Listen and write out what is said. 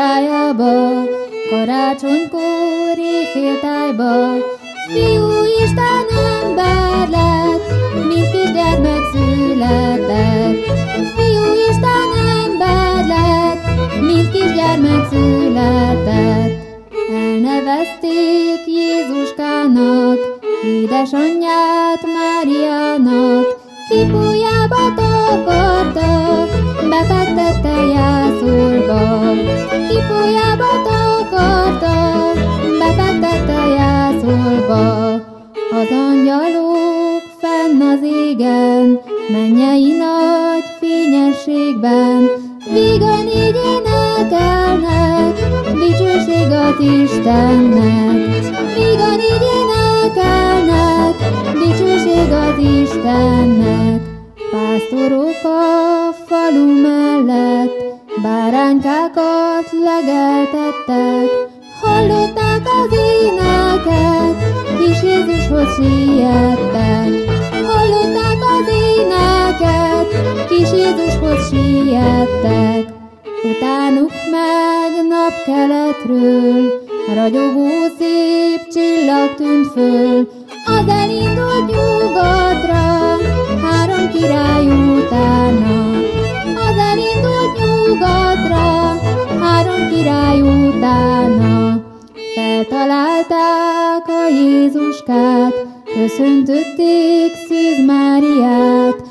Máriába, karácsonykor éjféltájba, Fiú Isten ember lett, mint kisgyermek született. Fiú Isten ember lett, mint kisgyermek született. Elnevezték Jézuskának, édesanyját Máriának, kipújába takarta, befektette jászolba. Fenn az égen, mennyei nagy fényességben, vígan így énekelnek, dicsőség az Istennek. Vígan így énekelnek, dicsőség az Istennek. Pásztorok a falu mellett, báránykákat legeltettek, hallották az éneket, kis Jézushoz siettek. Kis Jézushoz siettek. Utánuk meg napkeletről, ragyogó szép csillag tűnt föl, az elindult nyugatra, három király utána. Az elindult nyugatra, három király utána. Feltalálták a Jézuskát, köszöntötték Szűz Máriát.